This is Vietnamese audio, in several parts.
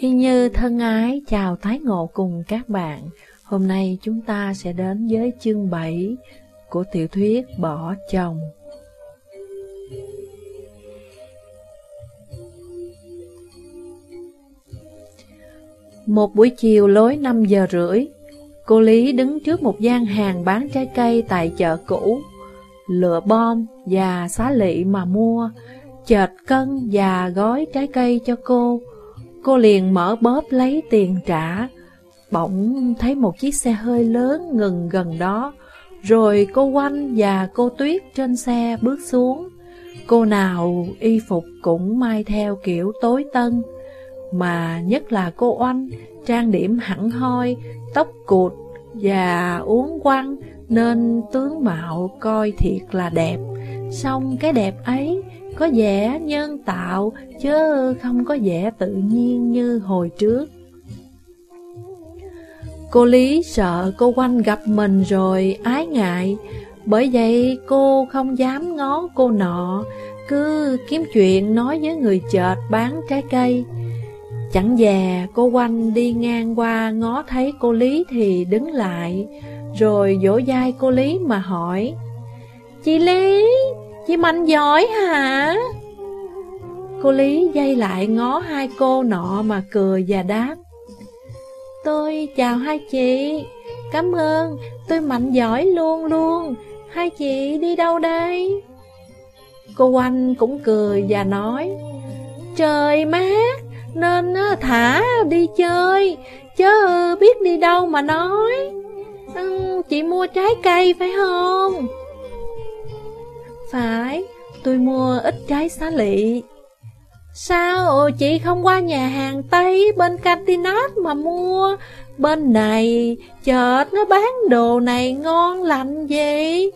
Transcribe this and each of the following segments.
Y như thân ái chào tái ngộ cùng các bạn. Hôm nay chúng ta sẽ đến với chương 7 của tiểu thuyết Bỏ chồng. Một buổi chiều lối 5 giờ rưỡi, cô Lý đứng trước một gian hàng bán trái cây tại chợ cũ. Lựa bom và xá lị mà mua, chợt cân và gói trái cây cho cô. Cô cô liền mở bóp lấy tiền trả. Bỗng thấy một chiếc xe hơi lớn ngừng gần đó, rồi cô Oanh và cô Tuyết trên xe bước xuống. Cô nào y phục cũng may theo kiểu tối tân, mà nhất là cô Oanh trang điểm hẳn hoi, tóc cụt và uống quăng nên tướng mạo coi thiệt là đẹp. Xong cái đẹp ấy có vẻ nhân tạo chứ không có vẻ tự nhiên như hồi trước. Cô Lý sợ cô quanh gặp mình rồi ái ngại, bởi vậy cô không dám ngó cô nọ, cứ kiếm chuyện nói với người chợt bán trái cây. Chẳng dè cô quanh đi ngang qua ngó thấy cô Lý thì đứng lại, rồi vỗ vai cô Lý mà hỏi Chị Lý, Chim Mạnh giỏi hả? Cô Lý dây lại ngó hai cô nọ mà cười và đáp Tôi chào hai chị Cảm ơn, tôi mạnh giỏi luôn luôn Hai chị đi đâu đây? Cô Oanh cũng cười và nói Trời mát, nên thả đi chơi Chứ biết đi đâu mà nói ừ, Chị mua trái cây phải không? Phải, tôi mua ít trái xá lị Sao chị không qua nhà hàng Tây bên Cantinat mà mua? Bên này chợt nó bán đồ này ngon lành gì?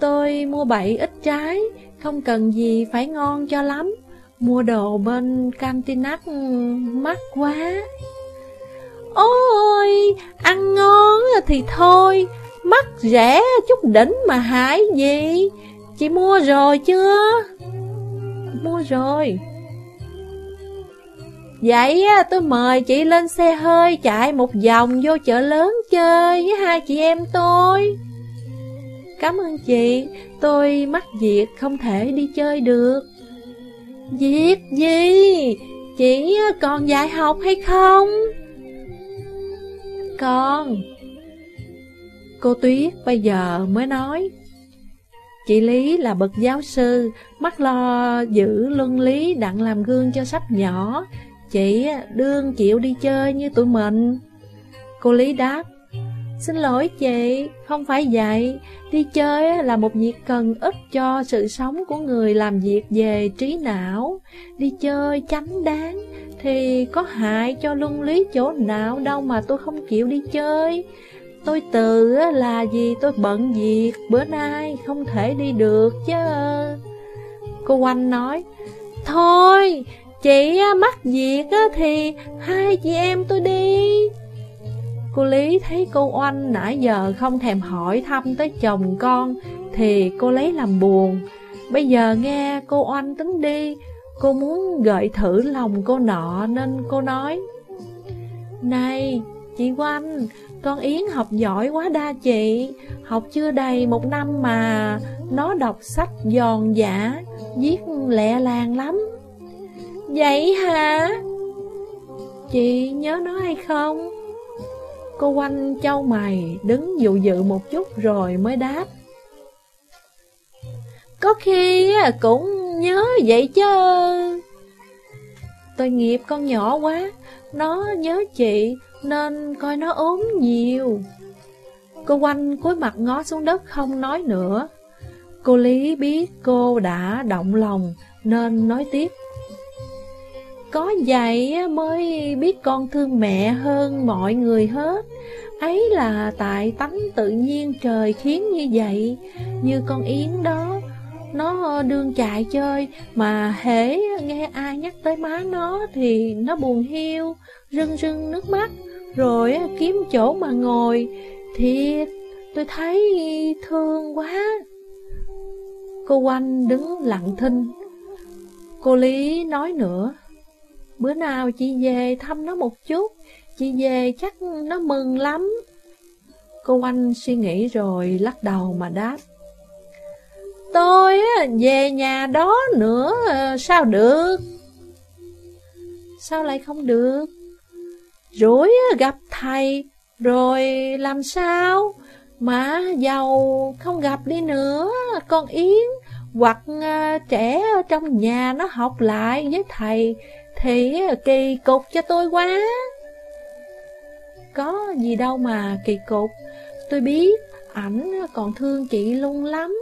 Tôi mua bảy ít trái, không cần gì phải ngon cho lắm. Mua đồ bên Cantinat mắc quá. Ôi, ăn ngon thì thôi, mắc rẻ chút đỉnh mà hại gì? Chị mua rồi chưa? mua rồi Vậy tôi mời chị lên xe hơi chạy một vòng vô chợ lớn chơi với hai chị em tôi Cảm ơn chị, tôi mắc việc không thể đi chơi được Việc gì? Chị còn dạy học hay không? còn Cô Tuyết bây giờ mới nói Chị Lý là bậc giáo sư, mắt lo giữ luân lý đặng làm gương cho sách nhỏ. Chị đương chịu đi chơi như tụi mình. Cô Lý đáp, Xin lỗi chị, không phải vậy. Đi chơi là một việc cần ích cho sự sống của người làm việc về trí não. Đi chơi chánh đáng thì có hại cho luân lý chỗ nào đâu mà tôi không chịu đi chơi. Tôi từ là gì, tôi bận việc Bữa nay không thể đi được chứ. Cô Oanh nói, Thôi, Chị mắc việc thì Hai chị em tôi đi. Cô Lý thấy cô Oanh nãy giờ không thèm hỏi thăm tới chồng con Thì cô lấy làm buồn. Bây giờ nghe cô Oanh tính đi, Cô muốn gợi thử lòng cô nọ Nên cô nói, Này, chị Oanh con Yến học giỏi quá đa chị Học chưa đầy một năm mà Nó đọc sách giòn giả, Viết lẹ làng lắm Vậy hả? Chị nhớ nó hay không? Cô quanh châu mày, Đứng dụ dự một chút rồi mới đáp Có khi cũng nhớ vậy chứ tội nghiệp con nhỏ quá, Nó nhớ chị nên coi nó ốm nhiều. Cô quanh cúi mặt ngó xuống đất không nói nữa. Cô Lý biết cô đã động lòng nên nói tiếp. Có vậy mới biết con thương mẹ hơn mọi người hết. Ấy là tại tánh tự nhiên trời khiến như vậy, như con Yến đó. Nó đương chạy chơi, mà hễ nghe ai nhắc tới má nó thì nó buồn hiu, rưng rưng nước mắt rồi kiếm chỗ mà ngồi. Thiệt, tôi thấy thương quá. Cô quanh đứng lặng thinh. Cô Lý nói nữa. Bữa nào chị về thăm nó một chút, chị về chắc nó mừng lắm. Cô anh suy nghĩ rồi lắc đầu mà đáp. Tôi về nhà đó nữa sao được? Sao lại không được? Rủi gặp thầy, rồi làm sao? Mà giàu không gặp đi nữa, con Yến. Hoặc à, trẻ ở trong nhà nó học lại với thầy, Thì à, kỳ cục cho tôi quá. Có gì đâu mà kỳ cục. Tôi biết, ảnh còn thương chị luôn lắm.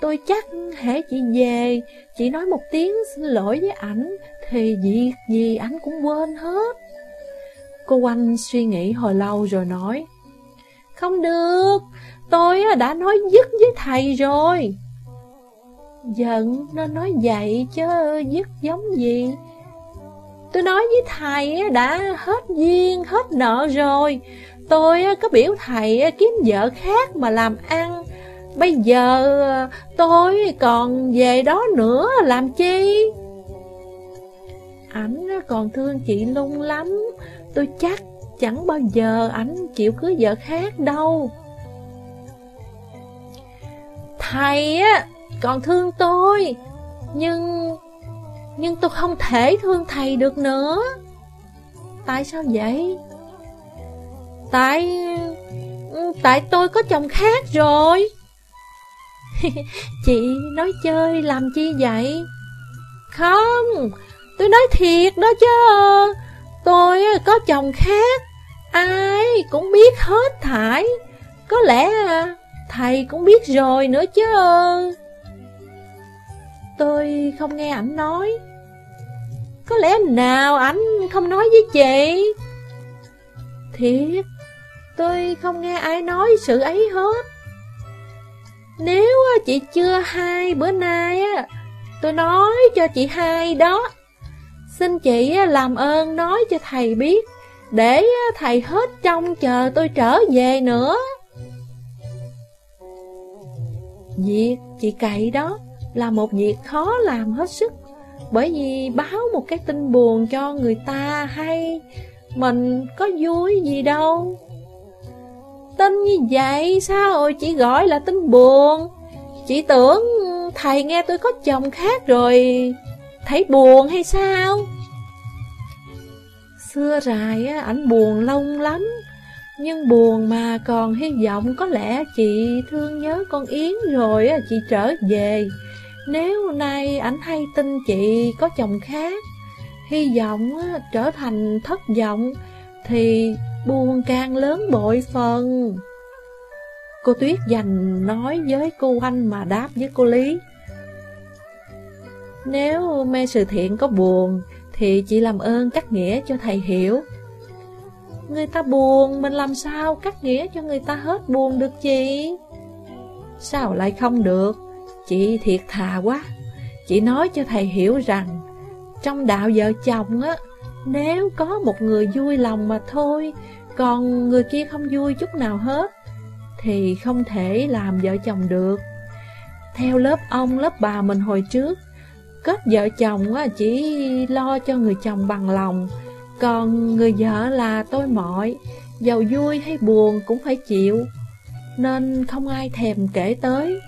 Tôi chắc hễ chị về, Chị nói một tiếng xin lỗi với ảnh, Thì việc gì ảnh cũng quên hết. Cô Oanh suy nghĩ hồi lâu rồi nói Không được Tôi đã nói dứt với thầy rồi. Giận nên nói vậy chứ dứt giống gì? Tôi nói với thầy đã hết duyên, hết nợ rồi. Tôi có biểu thầy kiếm vợ khác mà làm ăn. Bây giờ ờ, tôi còn về đó nữa làm chi? Ảnh còn thương chị lung lắm. Tôi chắc chẳng bao giờ ảnh chịu cưới vợ khác đâu Thầy á, còn thương tôi, Nhưng Nhưng tôi không thể thương thầy được nữa Tại sao vậy? Tại Tại tôi có chồng khác rồi Chị nói chơi làm chi vậy? Không, Tôi nói thiệt đó chứ Tôi có chồng khác. Ai cũng biết hết thải. Có lẽ à, Thầy cũng biết rồi nữa chứ. Tôi không nghe ảnh nói. Có lẽ nào ảnh không nói với chị? Thiệt, Tôi không nghe ai nói sự ấy hết. Nếu à, chị chưa hai bữa nay á, Tôi nói cho chị hai đó. Xin chị làm ơn nói cho thầy biết, Để thầy hết trông chờ tôi trở về nữa. Việc chị cậy đó là một việc khó làm hết sức, Bởi vì báo một cái tin buồn cho người ta hay, Mình có vui gì đâu. Tin như vậy sao rồi chị gọi là tin buồn? Chị tưởng thầy nghe tôi có chồng khác rồi. Thấy buồn hay sao? Xưa rài ảnh buồn lâu lắm. Nhưng buồn mà còn hy vọng có lẽ chị thương nhớ con Yến rồi chị trở về. Nếu nay ảnh hay tin chị có chồng khác, Hy vọng trở thành thất vọng, Thì buồn càng lớn bội phần. Cô Tuyết dành nói với cô anh mà đáp với cô Lý. Nếu mê sự thiện có buồn Thì chị làm ơn cắt nghĩa cho thầy hiểu Người ta buồn, mình làm sao cắt nghĩa cho người ta hết buồn được chị? Sao lại không được? Chị thiệt thà quá. Chị nói cho thầy hiểu rằng, trong đạo vợ chồng á, nếu có một người vui lòng mà thôi, còn người kia không vui chút nào hết, thì không thể làm vợ chồng được. Theo lớp ông, lớp bà mình hồi trước, kết vợ chồng á, chỉ lo cho người chồng bằng lòng, còn người vợ là tôi mọi, giàu vui hay buồn cũng phải chịu, nên không ai thèm kể tới.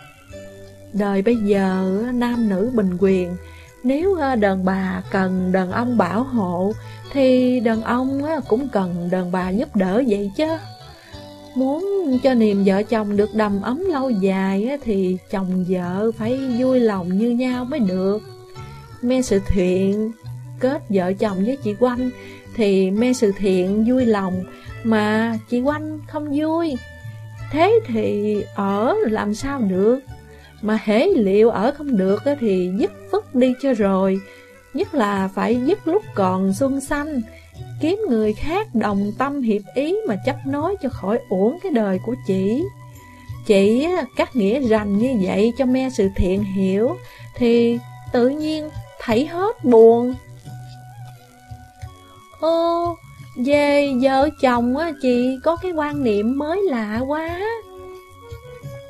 Đời bây giờ nam nữ bình quyền, nếu đàn bà cần đàn ông bảo hộ, thì đàn ông cũng cần đàn bà giúp đỡ vậy chứ. Muốn cho niềm vợ chồng được đầm ấm lâu dài thì chồng vợ phải vui lòng như nhau mới được. Mê sự thiện kết vợ chồng với chị Quanh, thì mê sự thiện vui lòng, Mà chị Quanh không vui. Thế thì ở làm sao được? Mà hễ liệu ở không được thì dứt vứt đi cho rồi. Nhất là phải dứt lúc còn xuân xanh Kiếm người khác đồng tâm hiệp ý mà chấp nối cho khỏi uổng cái đời của chị. Chị cắt nghĩa rành như vậy cho me sự thiện hiểu, Thì tự nhiên thấy hết buồn Ô, về vợ chồng á, chị có cái quan niệm mới lạ quá.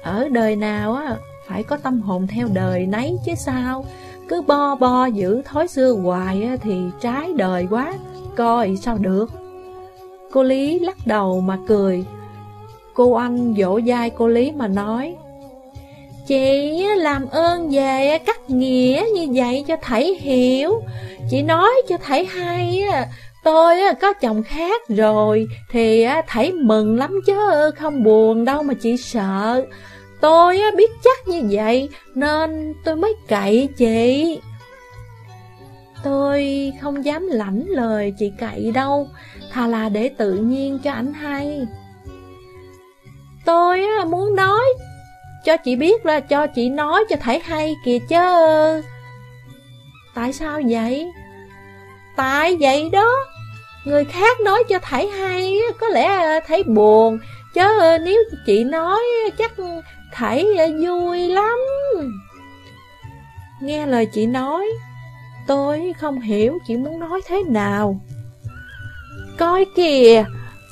Ở đời nào á, phải có tâm hồn theo đời nấy chứ sao. Cứ bo bo giữ thói xưa hoài thì trái đời quá, coi sao được. Cô Lý lắc đầu mà cười. Cô anh vỗ vai cô Lý mà nói, Chị làm ơn về cắt nghĩa như vậy cho thầy hiểu. Chị nói cho thầy hay Tôi có chồng khác rồi, Thì thầy mừng lắm chứ, không buồn đâu mà chị sợ. Tôi biết chắc như vậy, Nên tôi mới cậy chị. Tôi không dám lãnh lời chị cậy đâu, Thà là để tự nhiên cho anh hay. Tôi muốn nói cho chị biết là cho chị nói cho thấy hay kìa chứ Tại sao vậy? Tại vậy đó. Người khác nói cho thấy hay Có lẽ thấy buồn. Chứ nếu chị nói, chắc thấy vui lắm. Nghe lời chị nói, Tôi không hiểu chị muốn nói thế nào. Coi kìa,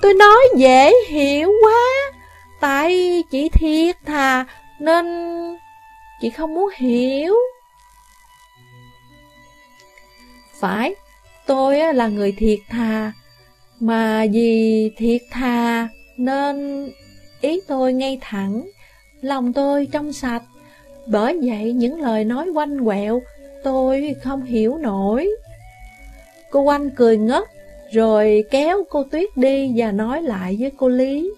Tôi nói dễ hiểu quá. Tại chị thiệt thà nên chị không muốn hiểu. Phải, Tôi là người thiệt thà. Mà vì thiệt thà Nên ý tôi ngay thẳng, Lòng tôi trong sạch. Bởi vậy những lời nói quanh quẹo Tôi không hiểu nổi. Cô Oanh cười ngất, Rồi kéo cô Tuyết đi Và nói lại với cô Lý.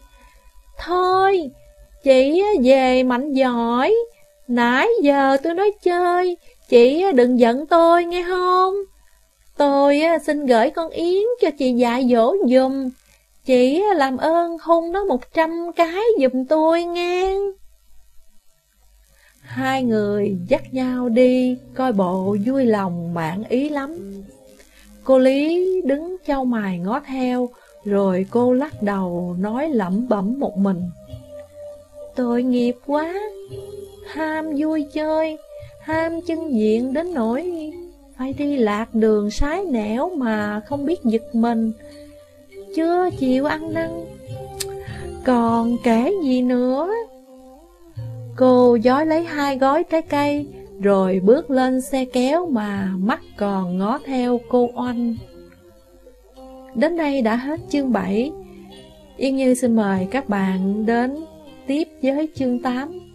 Thôi Chị về mạnh giỏi Nãy giờ tôi nói chơi Chị đừng giận tôi nghe không Tôi à, xin gửi con Yến cho chị dạy dỗ dùm Chị à, làm ơn hôn nó một trăm cái dùm tôi nghe Hai người dắt nhau đi, coi bộ vui lòng mãn ý lắm. Cô Lý đứng trao mài ngó theo, rồi cô lắc đầu nói lẩm bẩm một mình. Tội nghiệp quá, ham vui chơi, ham chân diện đến nỗi phải đi lạc đường sái nẻo mà không biết giật mình. Chưa chịu ăn năn, còn kể gì nữa? Cô giói lấy hai gói trái cây, rồi bước lên xe kéo mà mắt còn ngó theo cô Oanh. Đến đây đã hết chương 7. Yên Như xin mời các bạn đến tiếp với chương 8.